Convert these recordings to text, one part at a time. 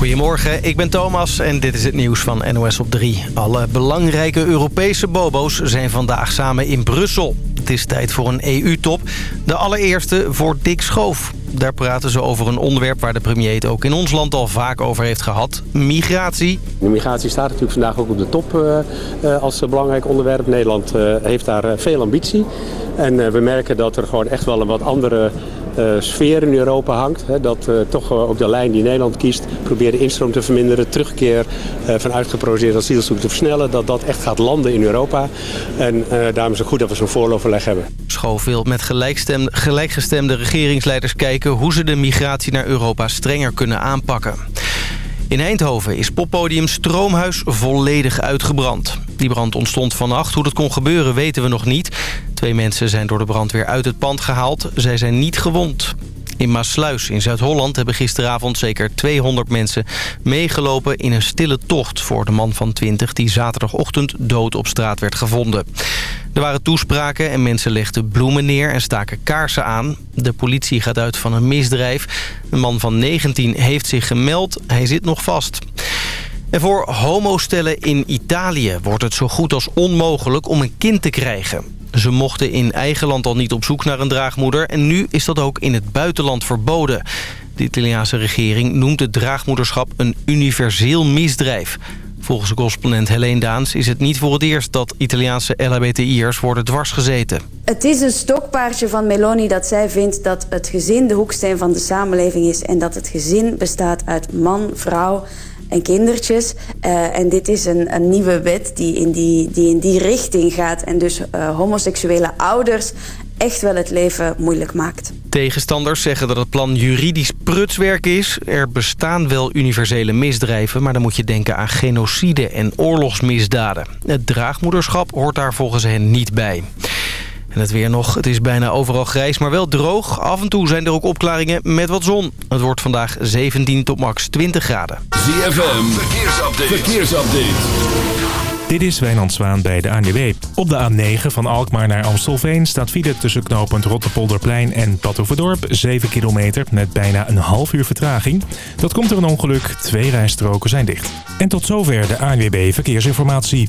Goedemorgen, ik ben Thomas en dit is het nieuws van NOS op 3. Alle belangrijke Europese bobo's zijn vandaag samen in Brussel. Het is tijd voor een EU-top. De allereerste voor Dick Schoof. Daar praten ze over een onderwerp waar de premier het ook in ons land al vaak over heeft gehad. Migratie. De migratie staat natuurlijk vandaag ook op de top uh, als belangrijk onderwerp. Nederland uh, heeft daar veel ambitie. En we merken dat er gewoon echt wel een wat andere sfeer in Europa hangt. Hè, dat uh, toch uh, op de lijn die Nederland kiest probeert de instroom te verminderen. Terugkeer van uitgeproduceerd asielzoek te versnellen. Dat dat echt gaat landen in Europa. En daarom is het goed dat we zo'n vooroverleg hebben. Schoof wil met gelijkgestemde regeringsleiders kijken... hoe ze de migratie naar Europa strenger kunnen aanpakken. In Eindhoven is poppodium Stroomhuis volledig uitgebrand. Die brand ontstond vannacht. Hoe dat kon gebeuren weten we nog niet. Twee mensen zijn door de brandweer uit het pand gehaald. Zij zijn niet gewond. In Maasluis in Zuid-Holland hebben gisteravond zeker 200 mensen meegelopen in een stille tocht voor de man van 20 die zaterdagochtend dood op straat werd gevonden. Er waren toespraken en mensen legden bloemen neer en staken kaarsen aan. De politie gaat uit van een misdrijf. Een man van 19 heeft zich gemeld. Hij zit nog vast. En voor homostellen in Italië wordt het zo goed als onmogelijk om een kind te krijgen. Ze mochten in eigen land al niet op zoek naar een draagmoeder... en nu is dat ook in het buitenland verboden. De Italiaanse regering noemt het draagmoederschap een universeel misdrijf. Volgens correspondent Helene Daans is het niet voor het eerst... dat Italiaanse LHBTI'ers worden dwarsgezeten. Het is een stokpaardje van Meloni dat zij vindt dat het gezin de hoeksteen van de samenleving is... en dat het gezin bestaat uit man, vrouw en kindertjes. Uh, en dit is een, een, nieuwe wet die in die, die in die richting gaat... en dus uh, homoseksuele ouders echt wel het leven moeilijk maakt. Tegenstanders zeggen dat het plan juridisch prutswerk is. Er bestaan wel universele misdrijven... maar dan moet je denken aan genocide en oorlogsmisdaden. Het draagmoederschap hoort daar volgens hen niet bij. En het weer nog. Het is bijna overal grijs, maar wel droog. Af en toe zijn er ook opklaringen met wat zon. Het wordt vandaag 17 tot max 20 graden. ZFM, verkeersupdate. verkeersupdate. Dit is Wijnand Zwaan bij de ANWB. Op de A9 van Alkmaar naar Amstelveen staat file tussen knooppunt Rotterpolderplein en Badhoevedorp. 7 kilometer met bijna een half uur vertraging. Dat komt door een ongeluk. Twee rijstroken zijn dicht. En tot zover de ANWB Verkeersinformatie.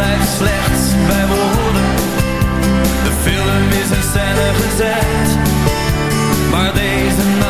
blijft slechts bij woorden. De film is in scène gezet. Maar deze nacht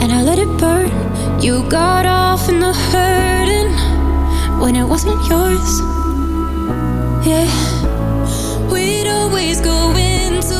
and I let it burn. You got off in the hurting when it wasn't yours. Yeah, we'd always go into.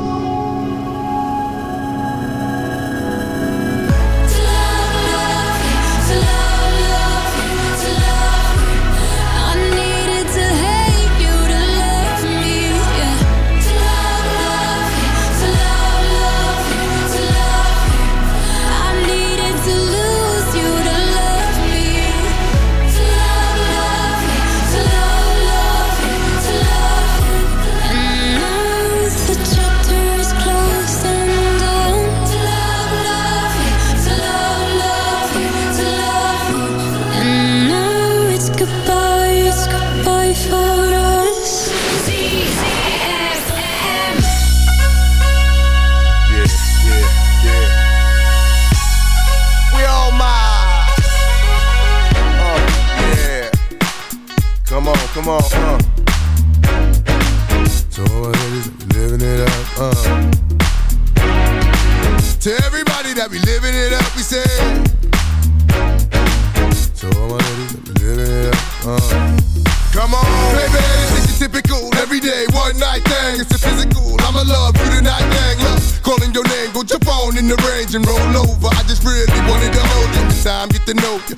That be living it up, we say. To all my ladies that be living it up. Uh. Come on, baby, this is typical, everyday, one night thing. It's a physical, I'ma love you tonight, dang. Look, calling your name, go jump on in the range and roll over. I just really wanted to hold you. Time, get to know you.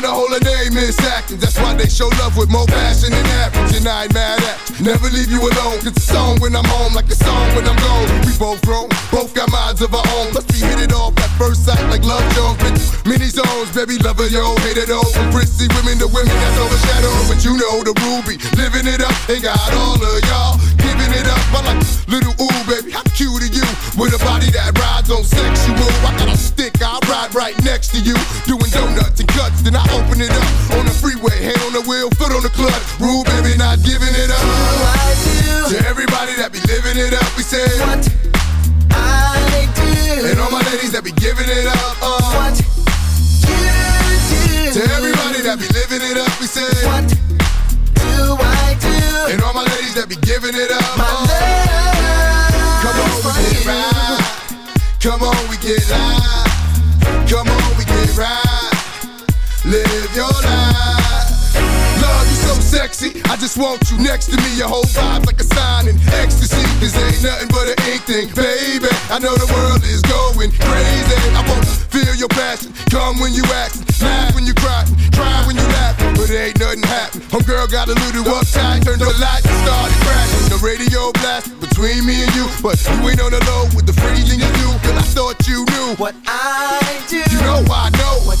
Just wanna hold a name in acting. That's why they show love with more passion than average. And I ain't mad at. Never leave you alone. Cause it's a song when I'm home, like a song when I'm gone. We both grown, both got minds of our own. Plus we hit it off at first sight like love Jones. Many zones, baby lover, yo, hate it all. From prissy women to women that's overshadowed. But you know the ruby, living it up. Ain't got all of y'all giving it up. I like little ooh, baby, how cute are you? With a body that rides on sexual. I got I ride right next to you. Doing donuts and cuts, then I open it up on the freeway. Hand on the wheel, foot on the clutch. Rule, baby, not giving it up. To everybody that be living it up, we say. What I do. And all my ladies that be giving it up. Uh. What you do. To everybody that be living it up, we say. What do I do? And all my ladies that be giving it up. Live your life. Love you so sexy. I just want you next to me. Your whole vibe's like a sign in ecstasy. This ain't nothing but an ink thing, baby. I know the world is going crazy. I wanna feel your passion. Come when you act, laugh when you cry, cry when you laugh. But ain't nothing happen. Homegirl got a little uptight. Turned the lights and started crashing. The radio blasting between me and you. But you ain't on the low with the freezing you do. Cause I thought you knew what I do. You know I know what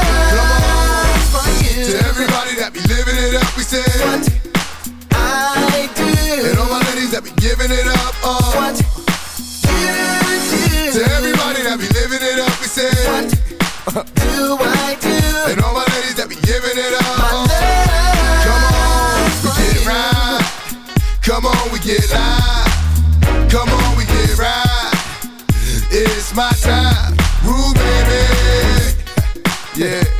To everybody that be living it up, we say what I do. And all my ladies that be giving it up, uh. What you do. To everybody that be living it up, we say what do I do? And all my ladies that be giving it up, uh. Come on, we get right. Come on, we get live. Come on, we get right. It's my time, Rule baby. Yeah.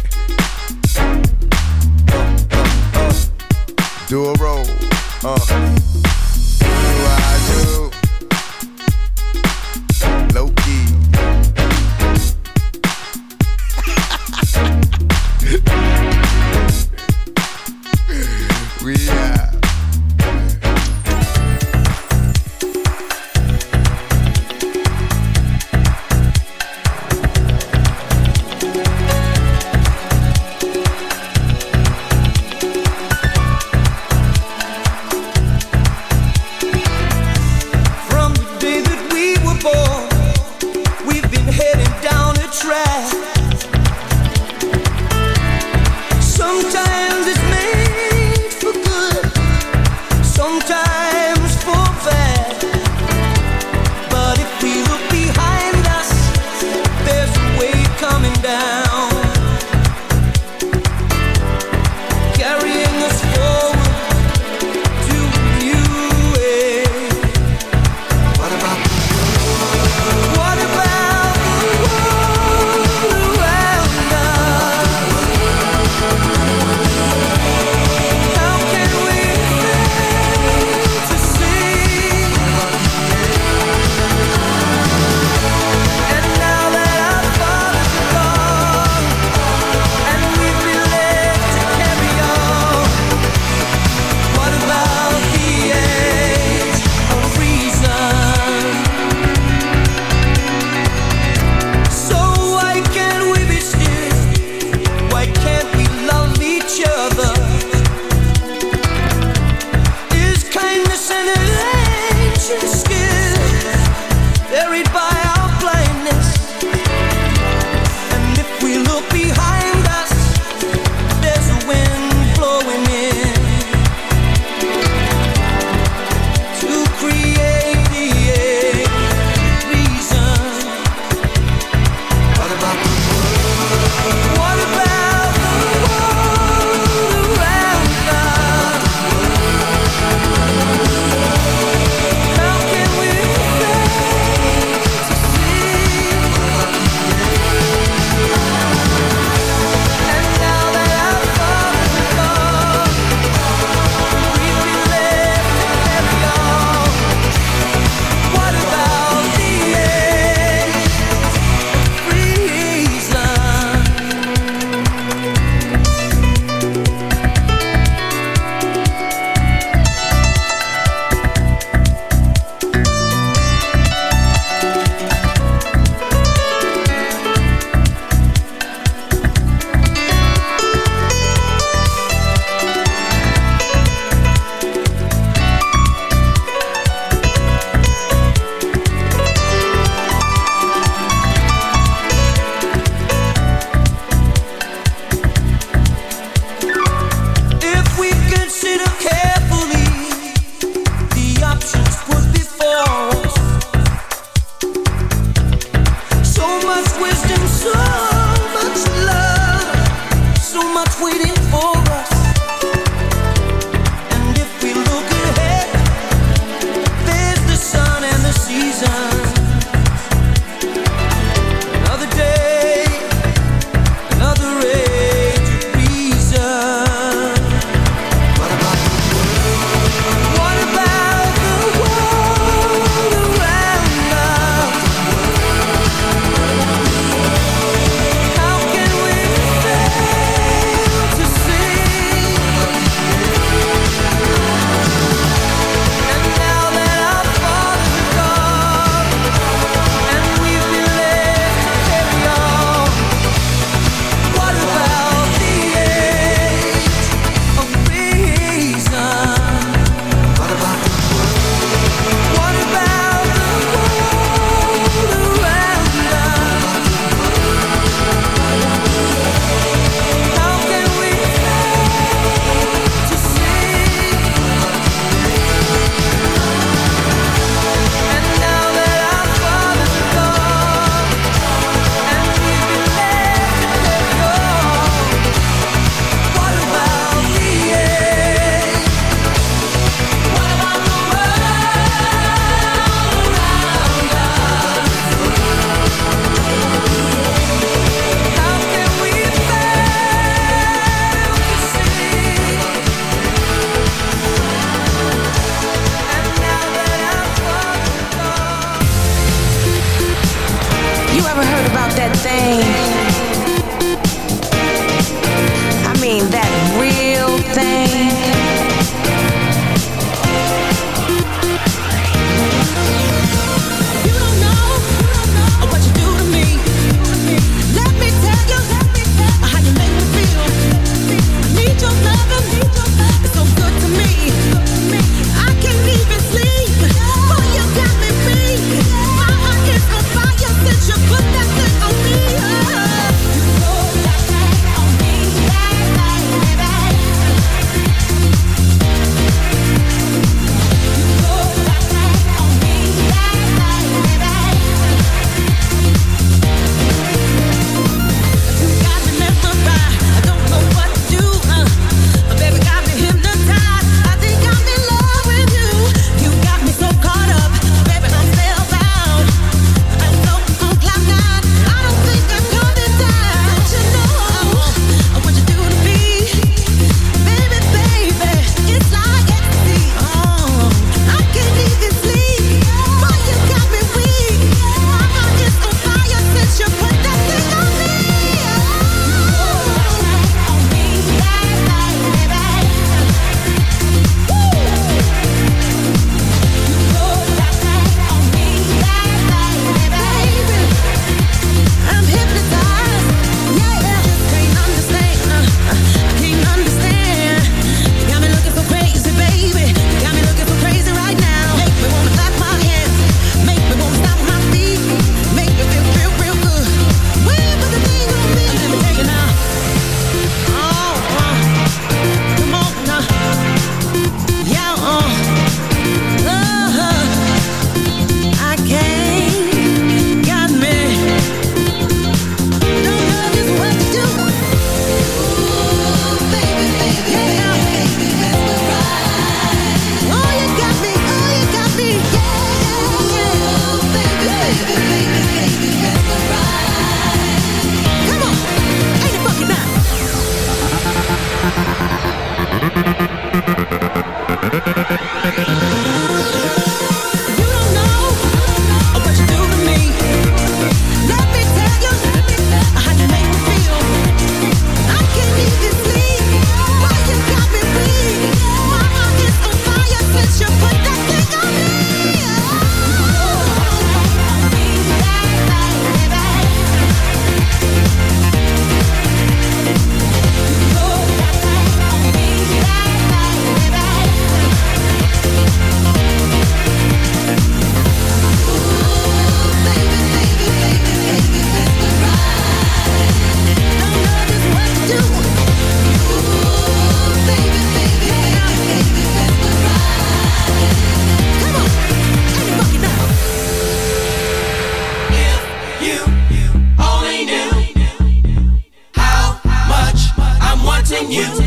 watching you.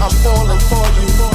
I'm falling for you?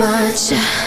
Much.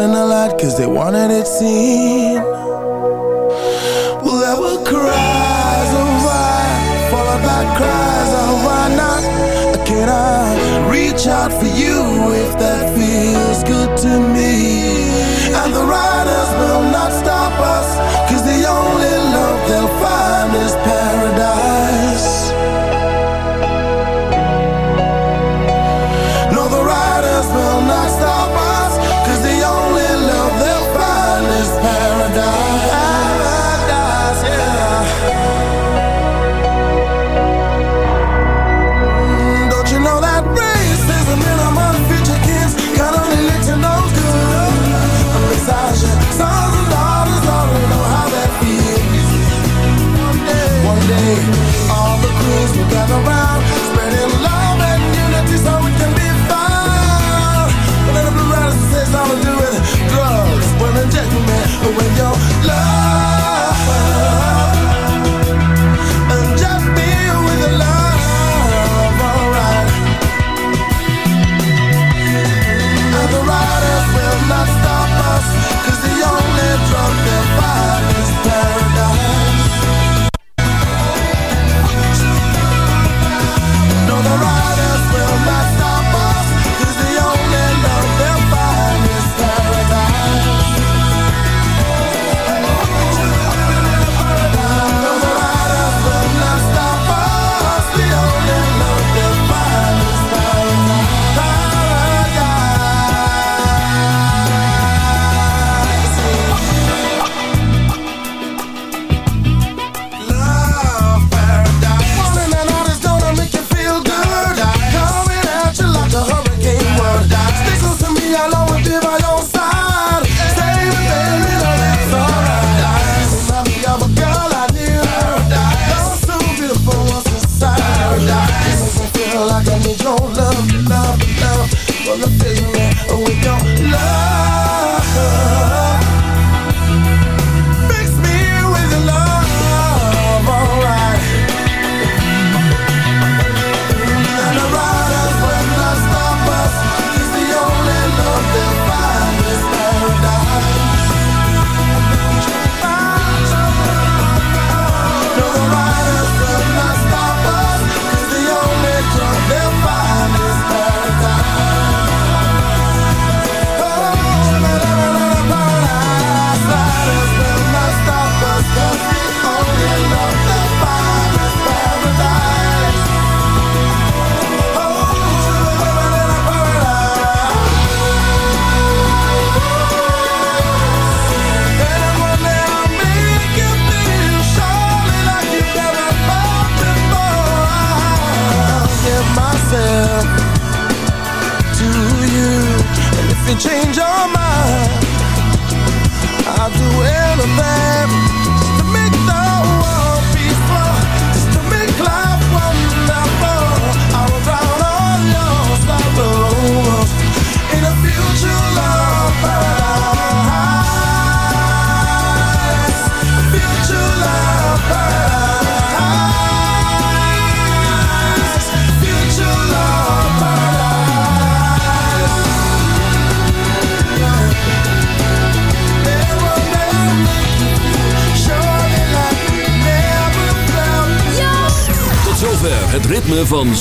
shining a light cause they wanted it seen. Well there were cries of why Followed by cries of why not? Can I reach out for you?